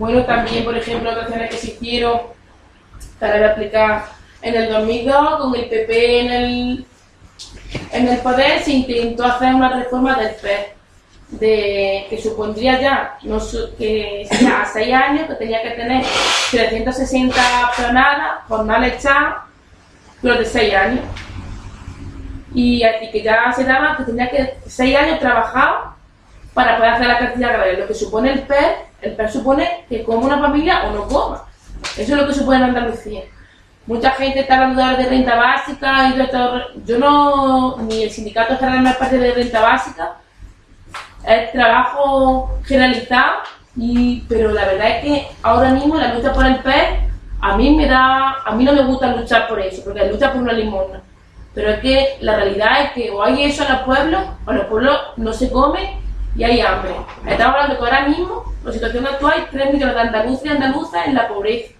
Bueno, también, por ejemplo, otras acciones que se hicieron, para voy a explicar, en el 2002, con el PP en el, en el poder, se intentó hacer una reforma del PER, de, que supondría ya que a seis años, que tenía que tener 360 jornadas, jornadas echadas, durante seis años. Y así que ya se daba que tenía que seis años trabajar para poder hacer la cantidad agraria. Lo que supone el PER, el PER supone que coma una familia o no coma. Eso es lo que supone en Andalucía. Mucha gente está hablando de renta básica y. Yo no, ni el sindicato general es parte de renta básica. Es trabajo generalizado, y, pero la verdad es que ahora mismo la lucha por el PER, a mí me da, a mí no me gusta luchar por eso, porque lucha por una limosna. Pero es que la realidad es que o hay eso en los pueblos, o en los pueblos no se come y hay hambre. Estamos hablando que ahora mismo, la situación actual, hay 3 millones de andaluces y andaluzas en la pobreza.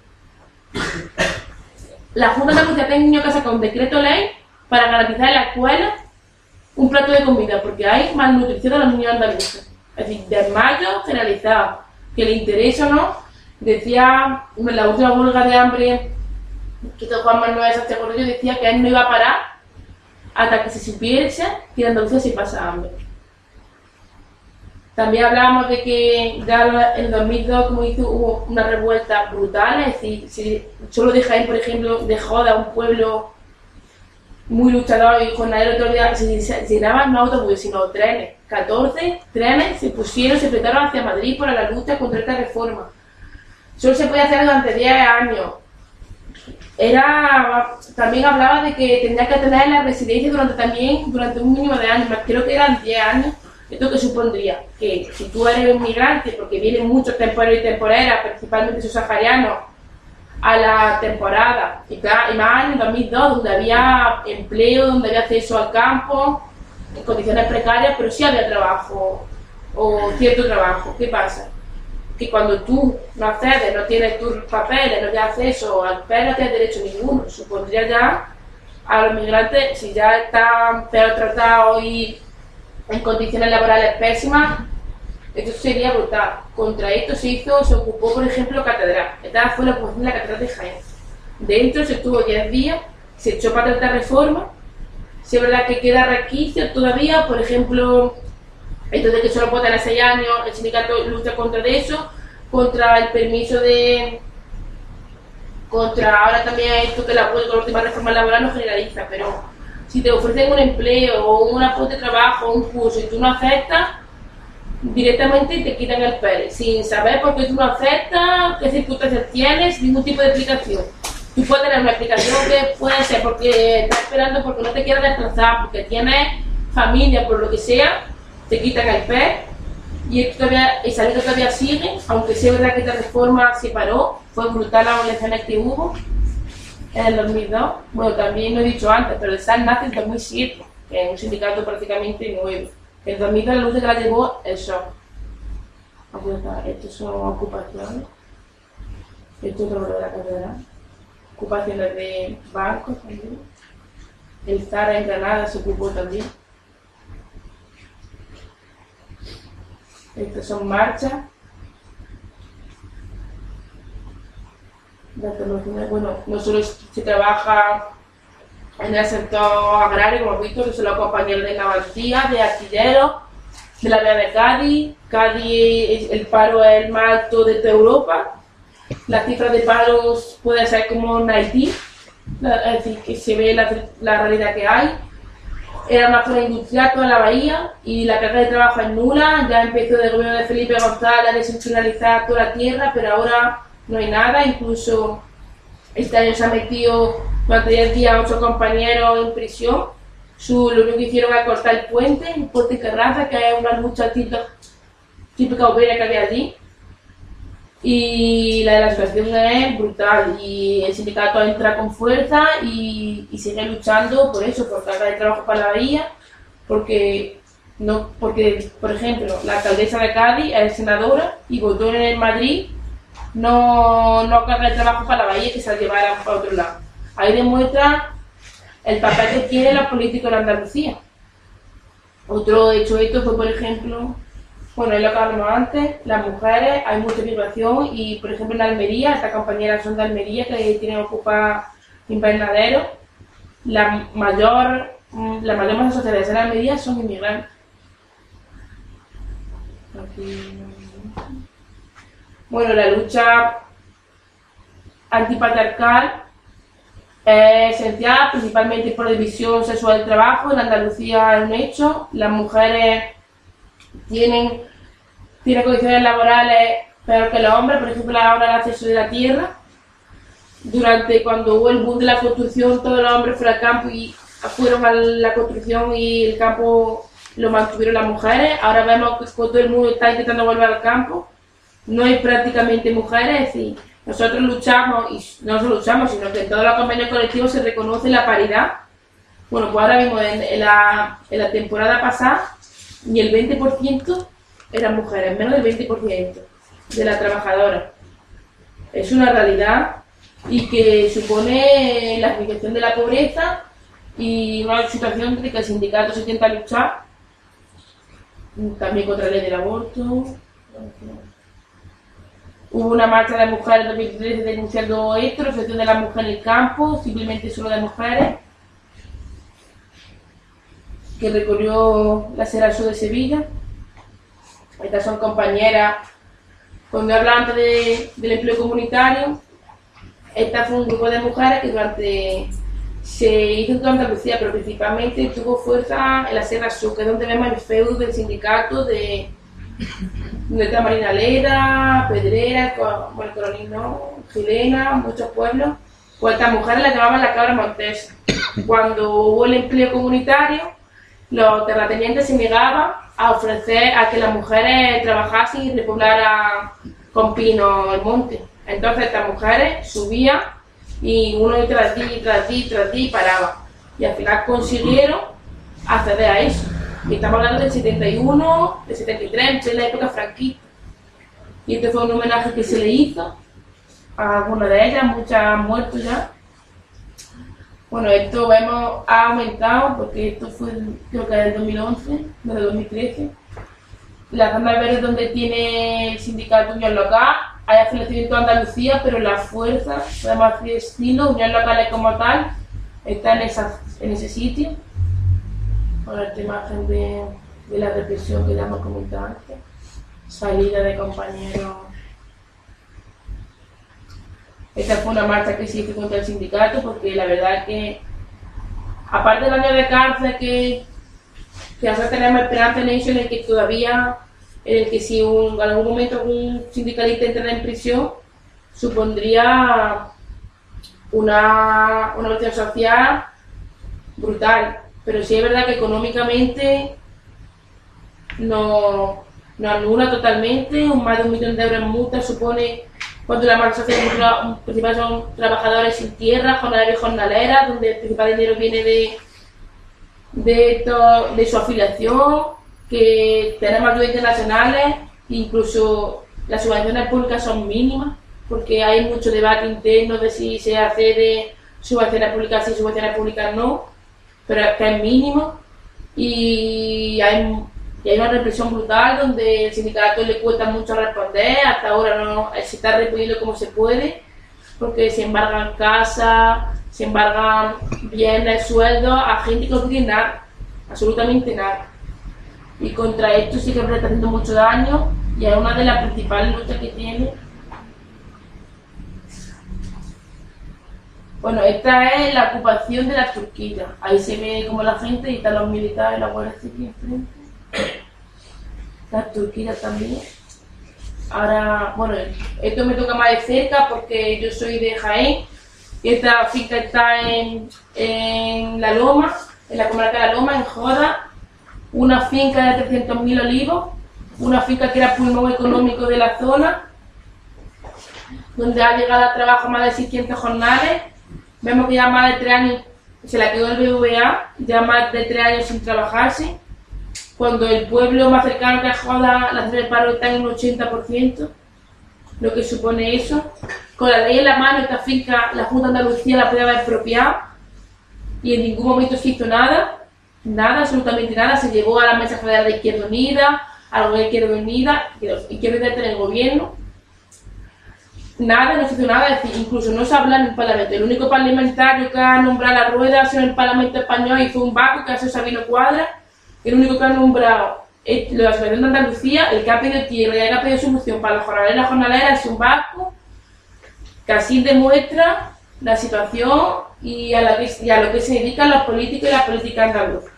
La Junta de Andalucía tenido que sacar un decreto ley para garantizar en la escuela un plato de comida, porque hay malnutrición de los niños andaluces. Es decir, desmayo generalizado. Que le interesa o no, decía en la última huelga de hambre que Juan Manuel Santiago decía que él no iba a parar hasta que se supiese que en Andalucía se pasa hambre. También hablábamos de que ya en 2002, como hizo, hubo una revuelta brutal, es decir, si solo dejáis, por ejemplo, de Joda, un pueblo muy luchador y todo el día, se llenaban no autobuses, sino trenes. 14 trenes se pusieron, se prepararon hacia Madrid para la lucha contra esta reforma. Solo se podía hacer durante 10 años. Era, también hablaba de que tendría que tener la residencia durante también durante un mínimo de años, creo que eran 10 años ¿Esto qué supondría? Que si tú eres un migrante, porque vienen muchos temporeros y temporeras, principalmente subsaharianos, a la temporada, y, más en el 2002, donde había empleo, donde había acceso al campo, en condiciones precarias, pero sí había trabajo, o cierto trabajo. ¿Qué pasa? Que cuando tú no accedes, no tienes tus papeles, no tienes acceso al PER, no tienes derecho ninguno. Supondría ya a los migrantes, si ya están peor tratados y en condiciones laborales pésimas, esto sería brutal. Contra esto se hizo, se ocupó, por ejemplo, Catedral. Esta fue la ocupación de la Catedral de Jaén. Dentro se estuvo 10 días, se echó para tratar reforma. Si es verdad que queda resquicio todavía, por ejemplo, esto de que solo puede tener 6 años, el sindicato lucha contra eso, contra el permiso de. contra ahora también esto que la última reforma laboral no generaliza, pero si te ofrecen un empleo o una fuente de trabajo o un curso y tú no aceptas, directamente te quitan el PER, sin saber por qué tú no aceptas, qué circunstancias tienes, ningún tipo de explicación. Tú puedes tener una explicación que puede ser porque estás esperando porque no te quieres desplazar, porque tienes familia, por lo que sea, te quitan el PER y esto todavía, el salario todavía sigue, aunque sea verdad que esta reforma se paró, fue brutal la elecciones que hubo, en el 2002. Bueno, también lo he dicho antes, pero el SAN nace en 2007, que es un sindicato prácticamente nuevo. En 2002 la luz que la llevó el shock. Estos son ocupaciones. Esto es lo de la catedral. Ocupaciones de bancos también. El Zara en Granada se ocupó también. Estas son marchas bueno, no solo se trabaja en el sector agrario, como hemos visto, que son los compañeros de Navancía, de artilleros, de la vía de Cádiz. Cádiz, el paro es el más alto de toda Europa. La cifra de paros puede ser como en Haití, es decir, que se ve la, la realidad que hay. Era una zona industrial toda la bahía y la carga de trabajo es nula. Ya empezó el gobierno de Felipe González a desindustrializar toda la tierra, pero ahora no hay nada, incluso este año se ha metido durante 10 días ocho compañeros en prisión. Su, lo único que hicieron es cortar el puente, el puente Carranza, que es una lucha típica, típica obrera que había allí. Y la de la situación es brutal y el sindicato entra con fuerza y, sigue luchando por eso, por carga de trabajo para la bahía, porque no, porque, por ejemplo, la alcaldesa de Cádiz es senadora y votó en Madrid no, no carga el trabajo para la bahía que se la llevara para otro lado. Ahí demuestra el papel que tiene la política en Andalucía. Otro hecho esto fue, por ejemplo, Bueno, es lo que hablamos antes, las mujeres, hay mucha migración y, por ejemplo, en Almería, estas compañeras son de Almería que tienen ocupadas invernaderos, la mayor, mm, la mayor masa social de Almería son inmigrantes. Bueno, la lucha antipatriarcal es esencial, principalmente por división sexual del trabajo. En Andalucía es un hecho. Las mujeres tienen, tienen condiciones laborales peor que los hombres, por ejemplo, ahora el acceso de la tierra. Durante cuando hubo el boom de la construcción, todos los hombres fueron al campo y fueron a la construcción y el campo lo mantuvieron las mujeres. Ahora vemos que todo el mundo está intentando volver al campo. No hay prácticamente mujeres, es decir, nosotros luchamos, y no solo luchamos, sino que en todos los convenios colectivos se reconoce la paridad. Bueno, pues ahora mismo en, la, en la temporada pasada, ni el 20% eran mujeres, menos del 20% de la trabajadora. Es una realidad y que supone la explicación de la pobreza y una situación de que el sindicato se intenta luchar también contra la ley del aborto. Hubo una marcha de mujeres en 2013 denunciando esto, la situación de la mujer en el campo, simplemente solo de mujeres, que recorrió la Sierra Sur de Sevilla. Estas son compañeras, cuando hablaba antes de, del empleo comunitario, esta fue un grupo de mujeres que durante se hizo en toda Andalucía, pero principalmente tuvo fuerza en la Sierra Sur, que es donde vemos el feudo del sindicato de nuestra Marinalera, Pedrera, bueno, Coronino, Gilena, muchos pueblos, estas mujeres las llamaban la cabra montés. Cuando hubo el empleo comunitario, los terratenientes se negaban a ofrecer a que las mujeres trabajasen y repoblaran con pino el monte. Entonces estas mujeres subían y uno tras ti, tras ti, tras ti paraba. Y al final consiguieron acceder a eso. Estamos hablando del 71, del 73, en la época franquista. Y este fue un homenaje que se le hizo a alguna de ellas, muchas han muerto ya. Bueno, esto vemos, ha aumentado porque esto fue creo que del 2011, desde 2013. La zona verde donde tiene el sindicato Unión Local, hay afiliación en Andalucía, pero la fuerza, podemos decir estilo, Unión Local como tal, está en ese sitio con esta imagen de, la represión que ya hemos comentado antes, salida de compañeros. Esta fue una marcha que hizo contra el sindicato porque la verdad que, aparte del año de cárcel que, que nosotros tenemos esperanza en eso, en el que todavía, en el que si en algún momento un sindicalista entra en prisión, supondría una, una versión social brutal pero sí es verdad que económicamente no, no anula totalmente, un más de un millón de euros en multa supone cuando la marcha social principal son trabajadores sin tierra, jornaleros y jornaleras, donde el principal dinero viene de, de, su afiliación, que tenemos ayudas internacionales, incluso las subvenciones públicas son mínimas, porque hay mucho debate interno de si se hace de subvenciones públicas sí, subvenciones públicas no pero que es mínimo y hay, hay una represión brutal donde el sindicato le cuesta mucho responder, hasta ahora no se está respondiendo como se puede, porque se embargan casas, se embargan bienes, sueldos a gente que no tiene nada, absolutamente nada. Y contra esto sí que está haciendo mucho daño y es una de las principales luchas que tiene Bueno, esta es la ocupación de la Turquía. Ahí se ve como la gente y están los militares, la Guardia Civil enfrente. La Turquía también. Ahora, bueno, esto me toca más de cerca porque yo soy de Jaén. Y esta finca está en, en La Loma, en la comarca de La Loma, en Joda. Una finca de 300.000 olivos. Una finca que era pulmón económico de la zona. Donde ha llegado a trabajo más de 600 jornales Vemos que ya más de tres años se la quedó el BVA, ya más de tres años sin trabajarse. Cuando el pueblo más cercano que a Joda, la de paro está en un 80%, lo que supone eso. Con la ley en la mano, esta finca, la Junta de Andalucía la podía haber expropiado y en ningún momento se hizo nada, nada, absolutamente nada. Se llevó a la Mesa Federal de Izquierda Unida, algo de Izquierda Unida, Izquierda Unida en el gobierno, nada, no se hizo nada, incluso no se habla en el Parlamento. El único parlamentario que ha nombrado la rueda ha sido el Parlamento español y fue un vaco que ha sido Sabino Cuadra, el único que ha nombrado la Asociación de Andalucía, el que ha pedido tierra y el que ha pedido solución para los jornaleros y las jornaleras es un vasco que así demuestra la situación y a, la lo que se dedican los políticos y la política andaluza.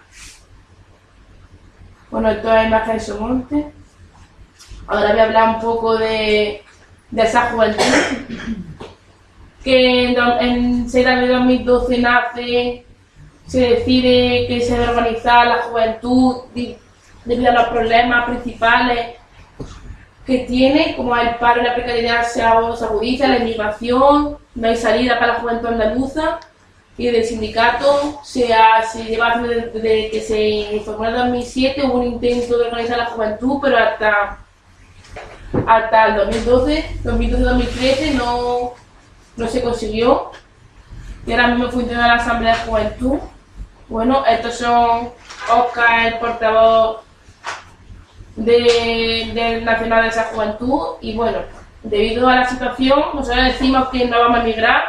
Bueno, esto es imagen de Somonte. Ahora voy a hablar un poco de, de esa juventud que en, en 6 de 2012 nace, se decide que se debe organizar la juventud debido a los problemas principales que tiene, como el paro y la precariedad se agudiza, la inmigración, no hay salida para la juventud andaluza y del sindicato se, se lleva desde, que se informó en 2007 hubo un intento de organizar la juventud, pero hasta hasta el 2012, 2012-2013 no, no se consiguió. Y ahora mismo funciona la Asamblea de Juventud. Bueno, estos son Oscar, el portavoz del Nacional de esa Juventud. Y bueno, debido a la situación, nosotros decimos que no vamos a emigrar,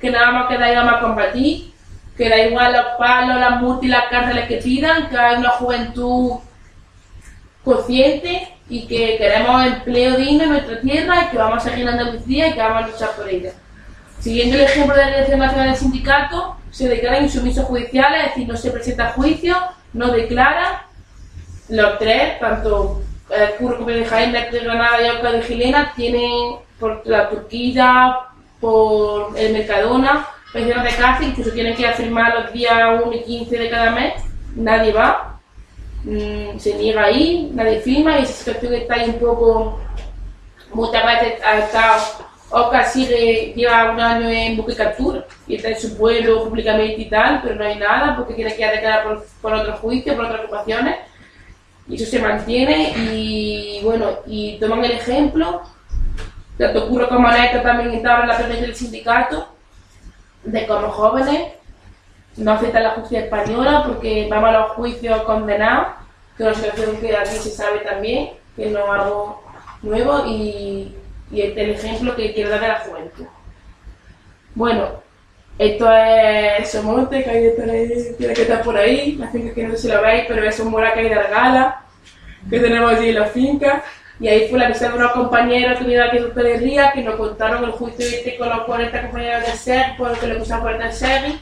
que nada más queda ahí vamos a combatir, que da igual los palos, las multas y las cárceles que pidan, que hay una juventud consciente y que queremos empleo digno en nuestra tierra y que vamos a seguir Andalucía y que vamos a luchar por ella. Siguiendo el ejemplo de la Dirección Nacional del Sindicato, se declaran insumisos judiciales, es decir, no se presenta juicio, no declara. Los tres, tanto eh, Curro de Jaime, de Granada y Oca de Gilena, tienen por la Turquía, por el Mercadona, pensiones de cárcel, incluso tienen que afirmar los días 1 y 15 de cada mes, nadie va Mm, se niega ahí, nadie firma y esa situación está ahí un poco, muchas veces ha estado, Oscar sigue, lleva un año en busca y captura y está en su pueblo públicamente y tal, pero no hay nada porque tiene que declarar por, por otros juicios, por otras ocupaciones y eso se mantiene y bueno, y toman el ejemplo, tanto Curro como Neta también estaban en la presencia del sindicato, de como jóvenes no aceptan la justicia española porque vamos a los juicios condenados, que una situación que aquí se sabe también, que no es nuevo y, este es el ejemplo que quiero dar a la juventud. Bueno, esto es Somonte, que hay tiene que estar por ahí, la finca que no sé si lo veis, pero es un mora que hay de Argala, que tenemos allí en la finca. Y ahí fue la visita de unos compañeros que vinieron aquí de Pedería, que nos contaron el juicio este con los 40 compañeros de SER, por lo que le pusieron por el SER,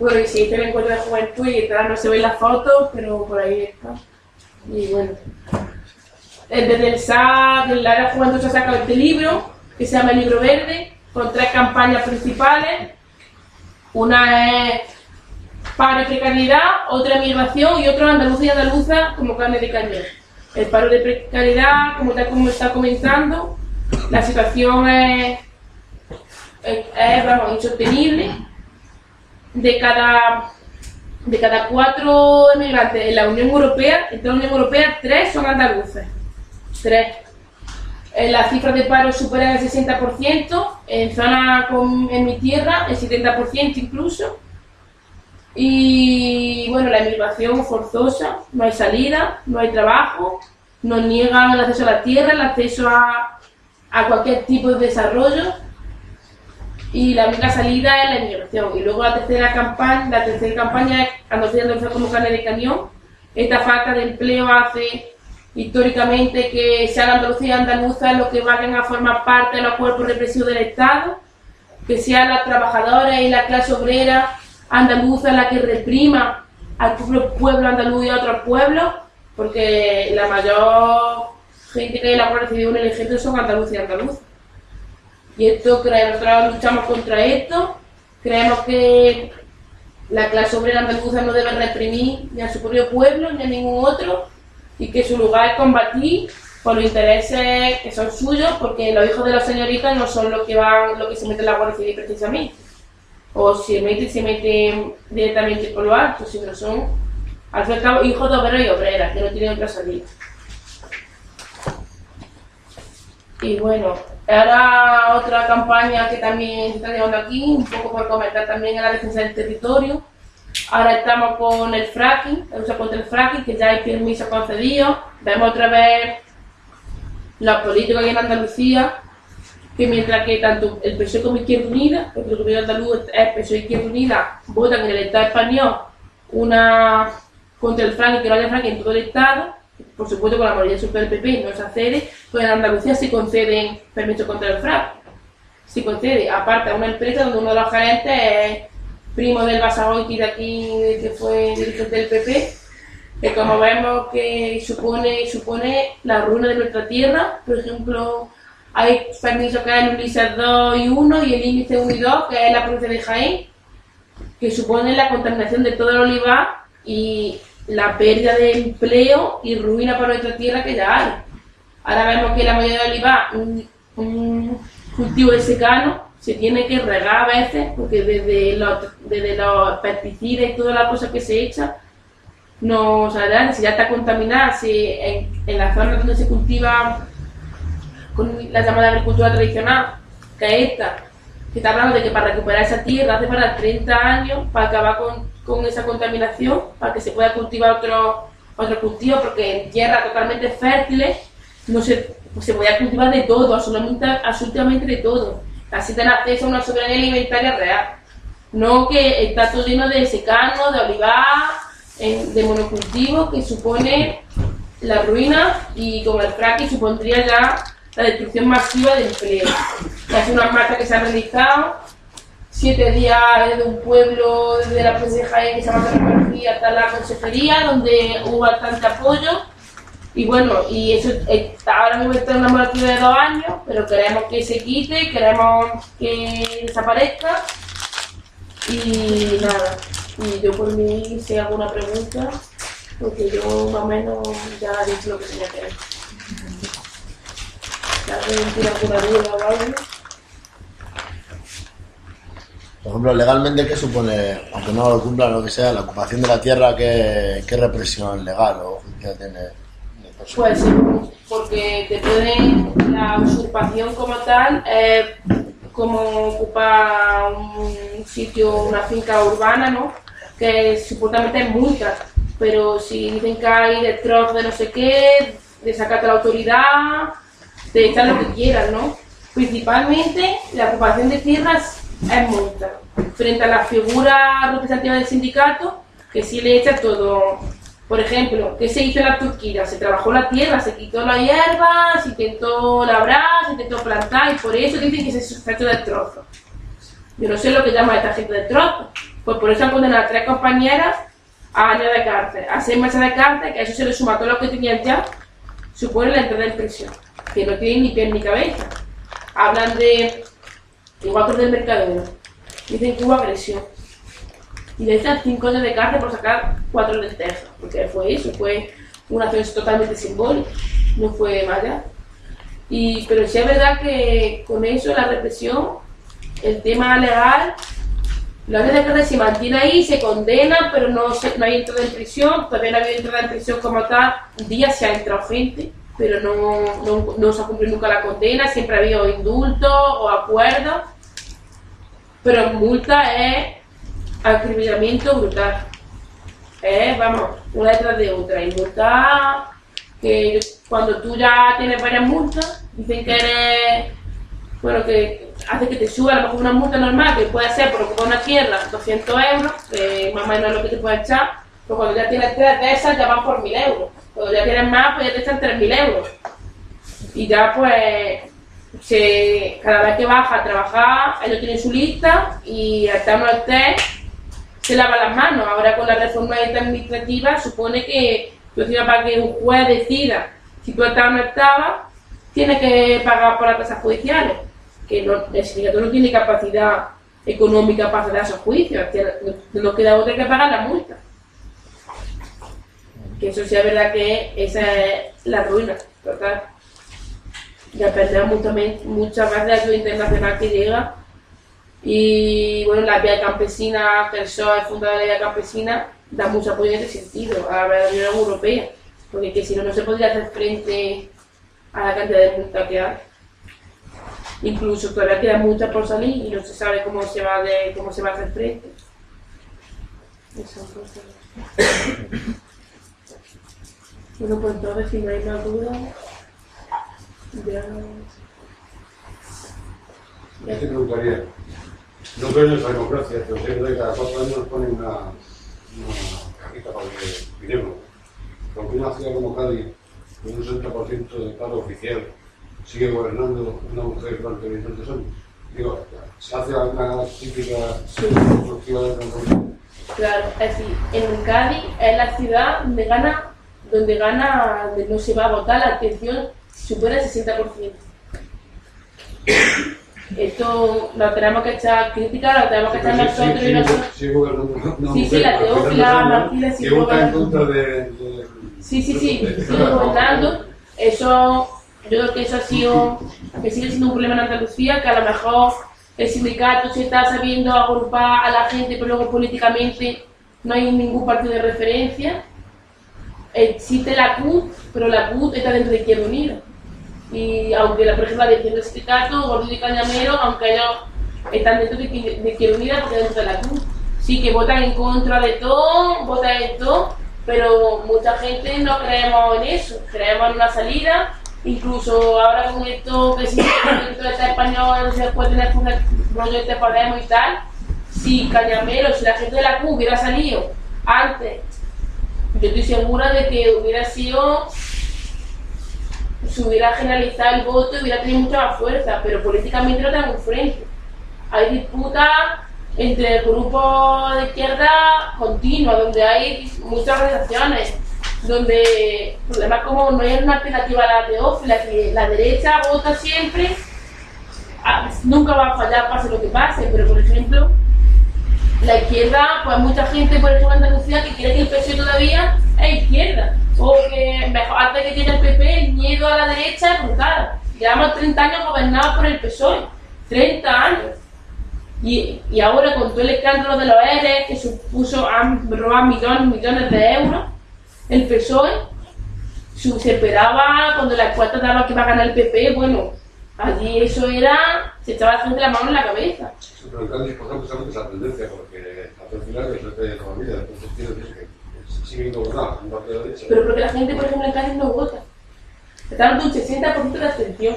bueno, y si el encuentro de juventud y tal, no se ve la foto, pero por ahí está. Y bueno. Desde el SA, del área de juventud se ha sacado este libro, que se llama El Libro Verde, con tres campañas principales. Una es paro y precariedad, otra migración y otra Andalucía y andaluza como carne de cañón. El paro de precariedad, como está, como está comentando, la situación es, es, es vamos, insostenible de cada, de cada cuatro emigrantes en la Unión Europea, en toda la Unión Europea, tres son andaluces. Tres. La cifra de paro supera el 60%, en zona en mi tierra el 70% incluso. Y bueno, la inmigración forzosa, no hay salida, no hay trabajo, nos niegan el acceso a la tierra, el acceso a, a cualquier tipo de desarrollo y la única salida es la inmigración. Y luego la tercera campaña, la tercera campaña es Andalucía como carne de cañón. Esta falta de empleo hace históricamente que sea Andalucía andaluza los que vayan a formar parte de los cuerpos represivos del Estado, que sean las trabajadoras y la clase obrera andaluza la que reprima al pueblo andaluz y a otros pueblos, porque la mayor gente que la recibido un ejemplo son andaluces y andaluzas. Y esto, nosotros luchamos contra esto, creemos que la clase obrera andaluza no debe reprimir ni a su propio pueblo ni a ningún otro y que su lugar es combatir por los intereses que son suyos porque los hijos de las señoritas no son los que van, los que se meten en la Guardia Civil precisamente. O si meten, se meten directamente por lo alto, sino son al fin hijos de obreros y obreras que no tienen otra salida. Y bueno, Ahora otra campaña que también se está llevando aquí, un poco por comentar también en la defensa del territorio, Ahora estamos con el fracking, la lucha contra el fracking, que ya hay permiso concedido. Vemos otra vez los políticos aquí en Andalucía, que mientras que tanto el PSOE como Izquierda Unida, porque el gobierno andaluz es PSOE Izquierda Unida, votan en el Estado español una contra el fracking, que no haya fracking en todo el Estado, por supuesto con la mayoría super del PP no se accede, pues en Andalucía se conceden permisos contra el fracking. Se concede, aparte a una empresa donde uno de los gerentes es primo del Basagoiti de aquí, que fue dirigente del PP, que como vemos que supone, supone la ruina de nuestra tierra, por ejemplo, hay permisos que hay el índice 2 y 1 y el índice 1 y 2, que es la provincia de Jaén, que supone la contaminación de todo el olivar y la pérdida de empleo y ruina para nuestra tierra que ya hay. Ahora vemos que la mayoría de olivar, un, cultivo de secano, se tiene que regar a veces, porque desde los, desde los pesticidas y todas las cosas que se echan, no, o sea, si ya está contaminada, si en, en la zona donde se cultiva con la llamada agricultura tradicional, que es esta, que está hablando de que para recuperar esa tierra hace para 30 años para acabar con, con esa contaminación, para que se pueda cultivar otro, otro cultivo, porque en tierras totalmente fértiles no se, pues se podía cultivar de todo, absolutamente, absolutamente de todo. Así tener acceso a una soberanía alimentaria real. No que está todo lleno de secano, de olivar, de monocultivo, que supone la ruina y con el fracking supondría ya la destrucción masiva de empleo. Es una marcha que se ha realizado siete días desde un pueblo, desde la provincia de Jaén, que se llama Tecnología, hasta la consejería, donde hubo bastante apoyo. Y bueno, y eso ahora mismo está en una moratoria de dos años, pero queremos que se quite, queremos que desaparezca. Y nada, y yo por mí, si hay alguna pregunta, porque yo más o menos ya he dicho lo que tenía que decir. Por ejemplo, legalmente, ¿qué supone, aunque no lo cumpla lo que sea, la ocupación de la tierra? ¿Qué, qué represión legal o justicia tiene? Pues porque te pueden, la usurpación como tal, eh, como ocupar un sitio, una finca urbana, ¿no? Que supuestamente es multa, pero si dicen que hay destrozos de no sé qué, desacata la autoridad, te echan lo que quieran, ¿no? Principalmente la ocupación de tierras es multa. Frente a la figura representativa del sindicato, que sí le echa todo. Por ejemplo, ¿qué se hizo en la Turquía? Se trabajó la tierra, se quitó la hierba, se intentó labrar, se intentó plantar, y por eso dicen que se ha hecho de trozo. Yo no sé lo que llama esta gente de trozo. Pues por eso han condenado a tres compañeras a años de cárcel, a seis meses de cárcel, que a eso se le suma todo lo que tenían ya, supone la entrada en prisión que no tienen ni pie ni cabeza. Hablan de, igual que del mercadeo, dicen que hubo agresión. Y de estas cinco años de cárcel por sacar cuatro lentejas, porque fue eso, fue una acción totalmente simbólica, no fue allá. Y, pero sí es verdad que con eso, la represión, el tema legal, la de cárcel se mantiene ahí, se condena, pero no, no hay entrada en prisión, todavía no ha habido entrada en prisión como tal, un día se ha entrado gente, pero no, no, se ha cumplido nunca la condena, siempre ha habido indultos o acuerdos, pero multa es acribillamiento brutal. Es, vamos, una detrás de otra. Y multa que cuando tú ya tienes varias multas, dicen que eres, bueno, que hace que te suba a lo mejor una multa normal, que puede ser por ocupar una tierra 200 euros, que más o menos lo que te puede echar, pero cuando ya tienes tres de esas ya van por 1000 euros. Cuando ya tienes más, pues ya te echan 3.000 euros. Y ya pues, se, cada vez que baja a trabajar, ellos tienen su lista y estar al test se lava las manos. Ahora con la reforma administrativa supone que, para que un juez decida si tú estabas o no estabas, tienes que pagar por las tasas judiciales. Que no, el sindicato no tiene capacidad económica para hacer esos juicios, no, nos queda otra que pagar la multa que eso sí es verdad que esa es la ruina total. Depende mucho, muchas veces de ayuda internacional que llega. Y bueno, la vía campesina, que el PSOE fundador de la vía campesina, da mucho apoyo en ese sentido a la Unión Europea, porque que si no, no se podría hacer frente a la cantidad de multas que hay. Incluso todavía queda mucha por salir y no se sabe cómo se va, de, cómo se va a hacer frente. Bueno, pues entonces, si no hay más dudas, ya. Yo te preguntaría, no creo en esa democracia, pero siempre cada cuatro años nos ponen una, una cajita para que miremos. Porque una ciudad como Cádiz, con un 60% de paro oficial, sigue gobernando una mujer durante 23 años. Digo, se hace una típica constructiva de transformación. Claro, es decir, en Cádiz es la ciudad donde gana, donde gana, donde no se va a votar, la atención supera el 60%. Esto lo tenemos que echar crítica, lo tenemos que echar Sí, nosotros sí, y nosotros. sí, Sí, sí, la Teófila Martínez sigue vota en contra de... de- Sí, sí, sí, sigue gobernando. Eso, yo creo que eso ha sido, que sigue siendo un problema en Andalucía, que a lo mejor el sindicato se está sabiendo agrupar a la gente, pero luego políticamente no hay ningún partido de referencia. Existe la CUT, pero la CUT está dentro de Izquierda Unida. Y aunque, la, por ejemplo, la dirección del sindicato, Gordillo y Cañamero, aunque ellos están dentro de, de Izquierda Unida, porque dentro de la CUT. Sí que votan en contra de todo, votan en todo, pero mucha gente no creemos en eso, creemos en una salida, incluso ahora con esto que si el está español no se puede tener un rollo este Podemos y tal, si Cañamero, si la gente de la CUT hubiera salido antes, yo estoy segura de que hubiera sido, se hubiera generalizado el voto hubiera tenido mucha más fuerza, pero políticamente no tenemos frente. Hay disputas entre el grupo de izquierda continua, donde hay muchas organizaciones, donde problemas como no hay una alternativa a la teófila, que la derecha vota siempre, ah, nunca va a fallar pase lo que pase, pero por ejemplo, la izquierda, pues mucha gente, por ejemplo en Andalucía, que quiere que el PSOE todavía derecha brutal. Llevamos 30 años gobernados por el PSOE, 30 años. Y, y ahora con todo el escándalo de los ERE, que supuso han robado millones millones de euros, el PSOE se esperaba cuando la cuarta daba que iba a ganar el PP, bueno, allí eso era, se echaba la gente la mano en la cabeza. Pero esa tendencia, porque final entonces que gobernando, derecha. Pero porque la gente, por ejemplo, en Cádiz no vota. Dando un 60% de abstención.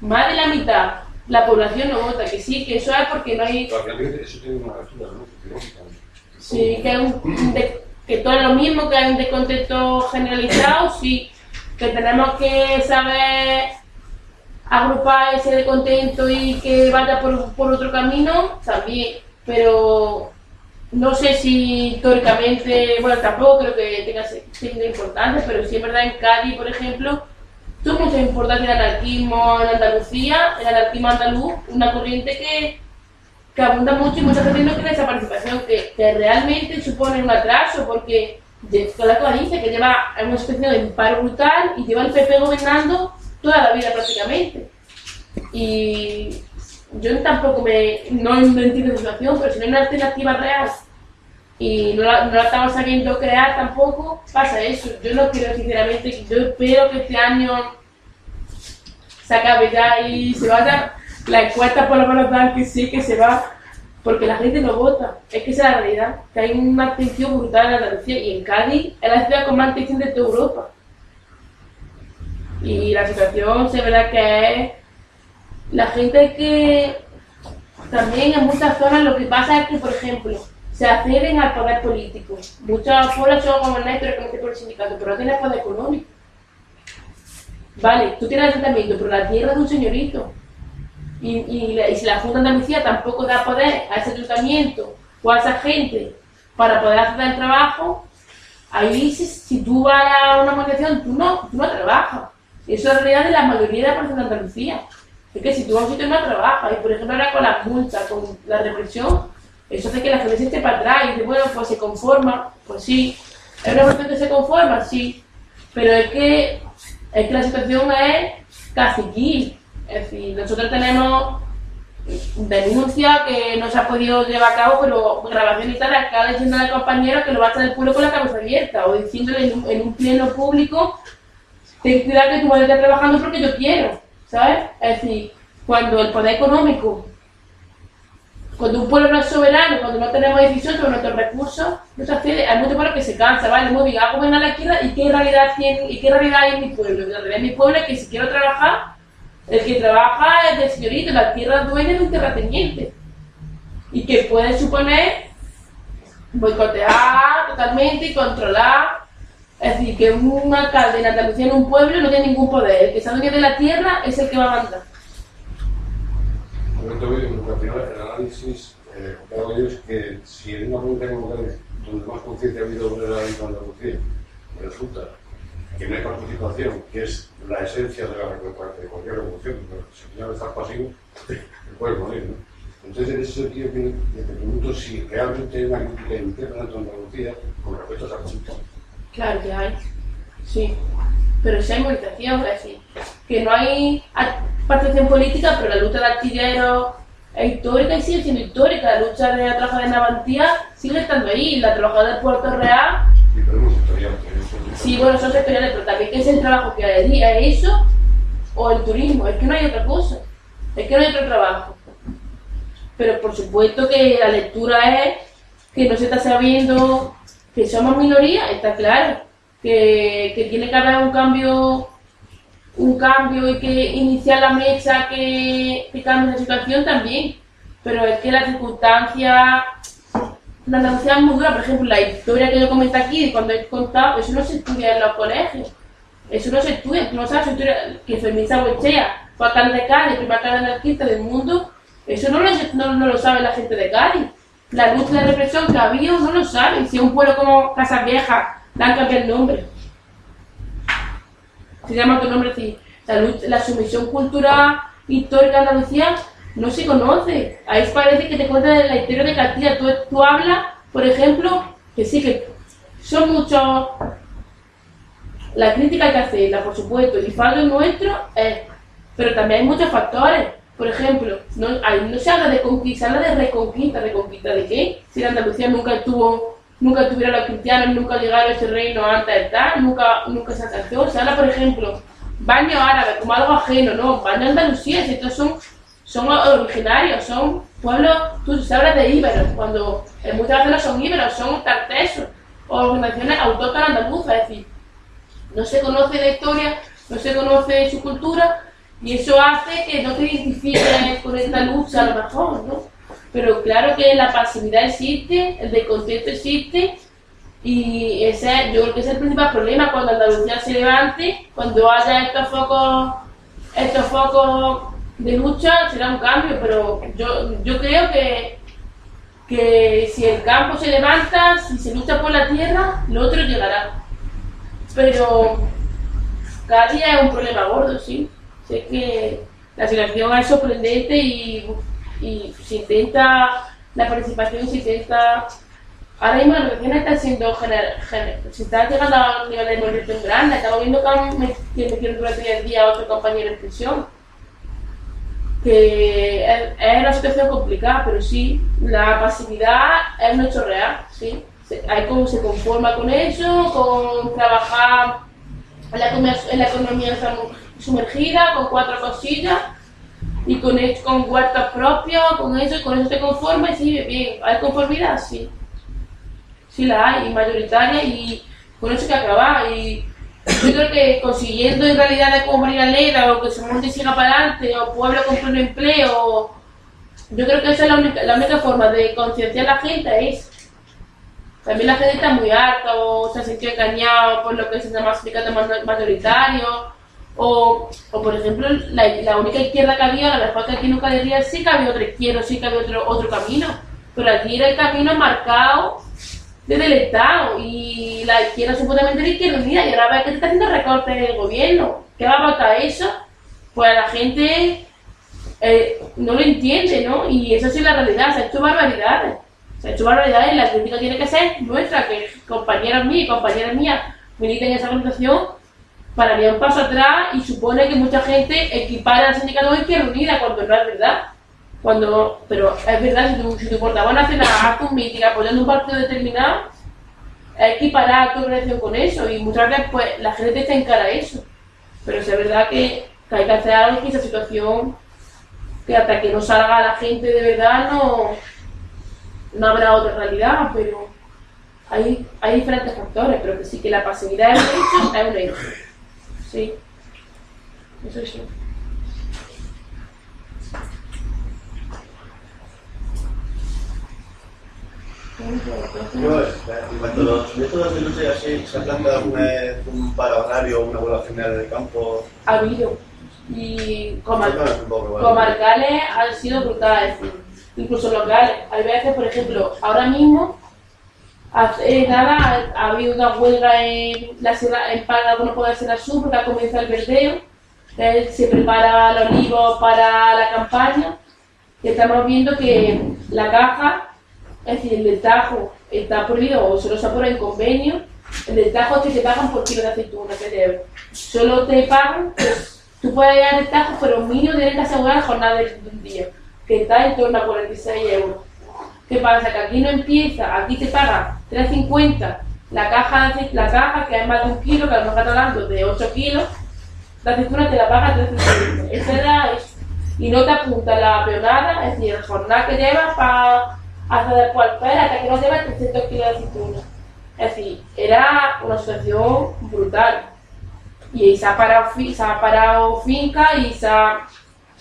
Más de la mitad la población no vota, que sí, que eso es porque no hay... Eso tiene una lectura, ¿no? Sí, que, hay un, un de- que todo es lo mismo, que hay un descontento generalizado, sí, que tenemos que saber agrupar ese descontento y que vaya por, por otro camino, también, pero no sé si históricamente, bueno, tampoco creo que tenga, tenga importancia, pero sí es verdad en Cádiz, por ejemplo, tuvo mucha importancia el anarquismo en Andalucía, el anarquismo andaluz, una corriente que que abunda mucho y mucha gente no quiere esa participación, que, que realmente supone un atraso, porque con la que dice que lleva una especie de paro brutal y lleva el PP gobernando toda la vida prácticamente. Y yo tampoco me, no entiendo la situación, pero si no hay una alternativa real y no la, no la estamos sabiendo crear tampoco, pasa eso. Yo no quiero, sinceramente, yo espero que este año se acabe ya y se vaya. La encuesta por lo menos que sí, que se va, porque la gente no vota. Es que esa es la realidad, que hay una abstención brutal en Andalucía y en Cádiz es la ciudad con más abstención de toda Europa. Y la situación se verá que es la gente que también en muchas zonas lo que pasa es que, por ejemplo, se acceden al poder político. Muchas pueblos son gobernados directamente por el sindicato, pero no tienen poder económico. Vale, tú tienes el ayuntamiento, pero la tierra es de un señorito. Y, y, y si la Junta de Andalucía tampoco da poder a ese ayuntamiento o a esa gente para poder hacer el trabajo, ahí si, si tú vas a una organización, tú no, tú no trabajas. Eso es realidad de la mayoría de la población de Andalucía. Es que si tú vas a un sitio no trabajas, y por ejemplo ahora con las multas, con la represión, eso hace que la gente se esté para atrás y dice, bueno, pues se conforma, pues sí. ¿Es una cuestión que se conforma? Sí. Pero es que, es que la situación es caciquil. Es decir, nosotros tenemos denuncia que no se ha podido llevar a cabo, pero grabación y tal, acá diciendo al compañero que lo va a estar el pueblo con la cabeza abierta, o diciéndole en un, en un pleno público, ten cuidado que tu madre está trabajando porque yo quiero, ¿sabes? Es decir, cuando el poder económico cuando un pueblo no es soberano, cuando no tenemos decisión sobre nuestros recursos, no se accede, hay muchos pueblos que se cansa, ¿vale? Muy bien, a la izquierda y qué realidad tiene, y qué realidad hay en mi pueblo. La realidad en mi pueblo es que si quiero trabajar, el que trabaja es del señorito, la tierra dueña de un terrateniente. Y que puede suponer boicotear totalmente y controlar. Es decir, que un alcalde en Andalucía en un pueblo no tiene ningún poder. El que está dueño de la tierra es el que va a mandar. El análisis eh, yo es que si en una pregunta como tal donde más conciencia ha habido la ley de Andalucía, resulta que no hay participación, que es la esencia de, la, de cualquier revolución, pero si no estar pasivo, te puedes morir, ¿no? Entonces, en ese sentido, me pregunto si realmente hay una crítica interna de Andalucía con respecto a esa conducta. Claro que hay, sí. Pero si hay movilización, es decir, que no hay participación política, pero la lucha de artilleros es histórica y sigue siendo histórica. La lucha de la trabajadora de Navantía sigue estando ahí. La trabajadora de Puerto Real. Sí, pero es sectorial. Sí, bueno, son sectoriales, pero también que es el trabajo que hay ¿es eso o el turismo? Es que no hay otra cosa. Es que no hay otro trabajo. Pero por supuesto que la lectura es que no se está sabiendo que somos minoría, está claro. Que, que tiene que haber un cambio un cambio y que iniciar la mesa que, que cambie la situación también. Pero es que la circunstancia la Andalucía es muy dura. Por ejemplo, la historia que yo comenté aquí, cuando he contado, eso no se estudia en los colegios. Eso no se estudia. no sabes historia que Femisa Huechea fue alcalde de Cádiz, primer alcalde anarquista del mundo. Eso no lo, no, no lo sabe la gente de Cádiz. La lucha de represión que había no lo saben. Si un pueblo como Casas Viejas le han cambiado el nombre se llama otro nombre así. La, sumisión cultural histórica de Andalucía no se conoce. Ahí parece que te cuentan la historia de Castilla. Tú, hablas, por ejemplo, que sí, que son muchos. La crítica que hacerla, por supuesto, y fallo nuestro es. Pero también hay muchos factores. Por ejemplo, no, no se habla de conquista, se habla de reconquista. ¿Reconquista de qué? Si la Andalucía nunca estuvo nunca tuvieron los cristianos, nunca llegaron a ese reino antes de tal, nunca, nunca se alcanzó. Se habla, por ejemplo, baño árabe como algo ajeno, no, baño Andalucía, si estos son, son originarios, son pueblos, tú se habla de íberos, cuando en muchas veces no son íberos, son tartesos, o organizaciones autóctonas andaluzas, es decir, no se conoce la historia, no se conoce su cultura, y eso hace que no te identifiques con esta lucha a lo mejor, ¿no? Pero claro que la pasividad existe, el descontento existe y ese yo creo que es el principal problema cuando Andalucía se levante, cuando haya estos focos, estos focos de lucha, será un cambio, pero yo, yo creo que, que si el campo se levanta, si se lucha por la tierra, lo otro llegará. Pero cada día es un problema gordo, sí. Sé que la situación es sorprendente y y se intenta la participación, se intenta... Ahora mismo la organización está siendo general, se está llegando a un nivel de movilización grande, estamos viendo que metieron durante el día a otro compañero en prisión. Que es, una situación complicada, pero sí, la pasividad es un hecho real, sí. Hay cómo se conforma con eso, con trabajar en la, en la economía sumergida, con cuatro cosillas, y con, con huertas propios, con eso, y con eso te conforma y bien. ¿Hay conformidad? Sí. Sí la hay, y mayoritaria, y con eso que acabar. Y yo creo que consiguiendo en realidad María Leda, o que se monte y siga para adelante, o pueblo con pleno empleo, yo creo que esa es la única, la única forma de concienciar a la gente, es también la gente está muy harta o se ha sentido engañado por lo que se llama sindicato mayoritario o, o por ejemplo, la, única izquierda que había, la mejor que aquí nunca decía, sí que había otra izquierda, sí que había otro, otro camino. Pero aquí era el camino marcado desde el Estado y la izquierda supuestamente la izquierda unida y ahora ve que está haciendo recortes en el gobierno. ¿Qué va a votar eso? Pues la gente eh, no lo entiende, ¿no? Y eso sí es la realidad, se ha hecho barbaridades. Se ha hecho barbaridades y la crítica tiene que ser nuestra, que compañeras mías y compañeras mías militen en esa organización para mí es un paso atrás y supone que mucha gente equipara al sindicato de Izquierda Unida cuando no es verdad. Cuando, pero es verdad, si tu, si tu portavoz nacional hace un meeting apoyando un partido determinado, equiparar tu organización con eso y muchas veces pues la gente está en cara a eso. Pero es verdad que, hay que hacer algo que esa situación que hasta que no salga la gente de verdad no, no habrá otra realidad, pero hay, hay diferentes factores, pero que sí que la pasividad es un hecho, es un hecho. Sí. Eso sí. Yo, en cuanto a los métodos de lucha y así, ¿se ha planteado alguna vez un paro agrario o una huelga general del campo? Ha habido. Y comarcales han sido brutales, incluso locales. Hay veces, por ejemplo, ahora mismo, hace nada, ha, ha habido una huelga en la sierra, en Palma, algunos pueden ser sur, porque ha comenzado el verdeo, que se prepara el olivo para la campaña, y estamos viendo que la caja, es decir, el del Tajo está prohibido o solo se aprueba en convenio, el del Tajo es que te pagan por kilo de aceituna, que euros. Solo te pagan, pues, tú puedes ir al Tajo, pero mínimo tienes que asegurar la jornada de un día, que está en torno a 46 euros. ¿Qué pasa? Que aquí no empieza, aquí te pagan 3,50 la caja, la caja que es más de un kilo, que a lo mejor estás hablando de 8 kilos, la aceituna te la paga 3,50. Esa era. Y no te apunta la peonada, es decir, la jornada que llevas para hacer después el PER hasta que no llevas 300 kilos de aceituna. Es decir, era una situación brutal. Y se ha parado, se ha parado finca y se ha,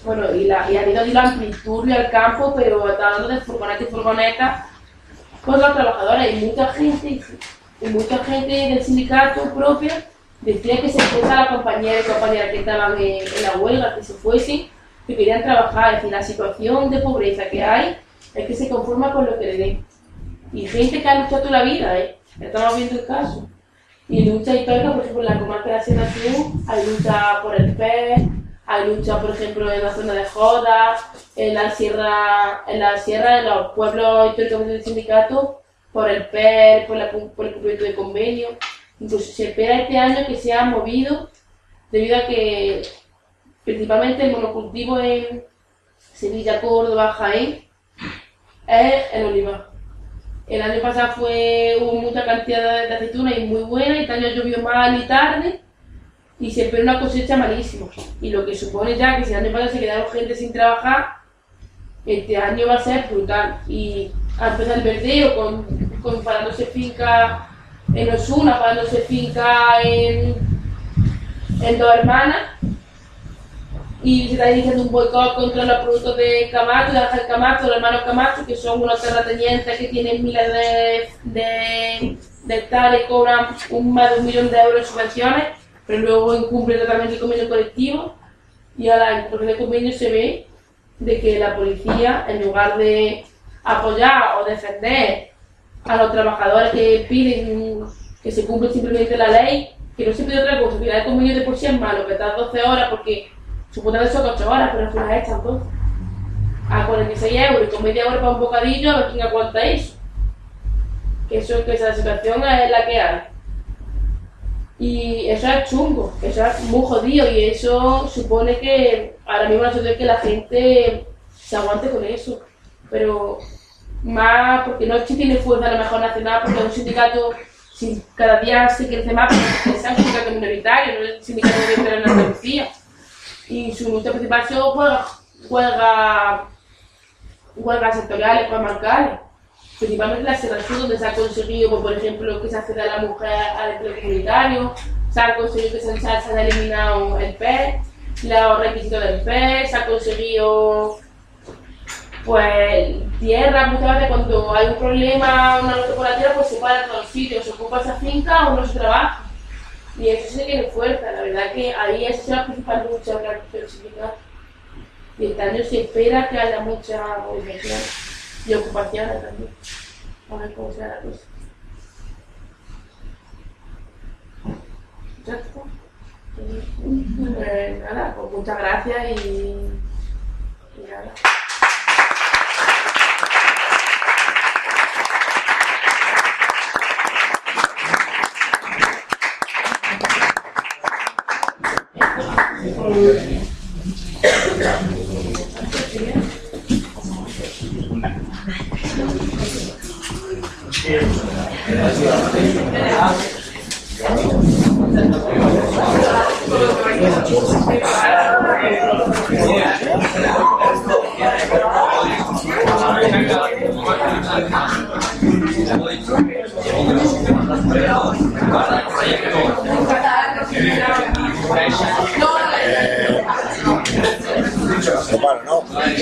bueno, y, la, y ha ido de la amplitud al campo, pero hablando de furgoneta y furgoneta con los trabajadores. Y mucha gente, y mucha gente del sindicato propio decía que se fuese a la compañera y compañeras que estaban en, en la huelga, que se fuesen, que querían trabajar. Es decir, la situación de pobreza que hay es que se conforma con lo que le den. Y gente que ha luchado toda la vida, ¿eh? Estamos viendo el caso. Y lucha histórica, por ejemplo, en la comarca de la Sierra hay lucha por el pez, hay lucha, por ejemplo, en la zona de Joda, en la sierra, en la sierra, en los pueblos históricamente del sindicato, por el PER, por, el cumplimiento de convenio. Incluso se espera este año que se ha movido debido a que principalmente el monocultivo en Sevilla, Córdoba, Jaén es el olivar. El año pasado fue, hubo mucha cantidad de, aceitunas y muy buena, este año llovió mal y tarde, y se espera una cosecha malísima. Y lo que supone ya que si el año pasado se quedaron gente sin trabajar, este año va a ser brutal. Y a empezar el verdeo con, con parándose finca en Osuna, parándose finca en, en Dos Hermanas, y se está dirigiendo un boicot contra los productos de Camacho, de Ángel Camacho, los hermanos Camacho, que son unos terratenientes que tienen miles de, de, de hectáreas y cobran un, más de un millón de euros en subvenciones, pero luego incumplen totalmente el convenio colectivo. Y ahora en el convenio se ve de que la policía, en lugar de apoyar o defender a los trabajadores que piden que se cumpla simplemente la ley, que no se pide otra cosa, que el convenio de por sí es malo, que estás 12 horas porque Supuestamente son 8 horas, pero al final echan dos. A 46 euros y con media hora para un bocadillo, a ver quién aguanta eso. Que eso, que esa situación es la que hay. Y eso es chungo, eso es muy jodido y eso supone que ahora mismo situación es que la gente se aguante con eso. Pero más porque no tiene fuerza a lo mejor nacional, porque es un sindicato si cada día se crece más, porque es un sindicato minoritario, no es el sindicato de la Andalucía y su lucha principal son huelgas huelga, huelgas sectoriales, comarcales, principalmente la Sierra donde se ha conseguido, pues, por ejemplo, que se acceda a la mujer al empleo comunitario, se ha conseguido que se, se han eliminado el PER, los requisitos del PER, se ha conseguido pues tierra, muchas veces cuando hay un problema, una lucha por la tierra, pues se para en todos los sitios, se ocupa esa finca o no se trabaja. Y eso sí tiene fuerza, la verdad que ahí es la principal lucha la cuestión sindical. Y este año se espera que haya mucha movilización y ocupación también. A ver cómo será la cosa. ¿Ya está? Eh, nada, pues muchas gracias y, y nada. الشيخ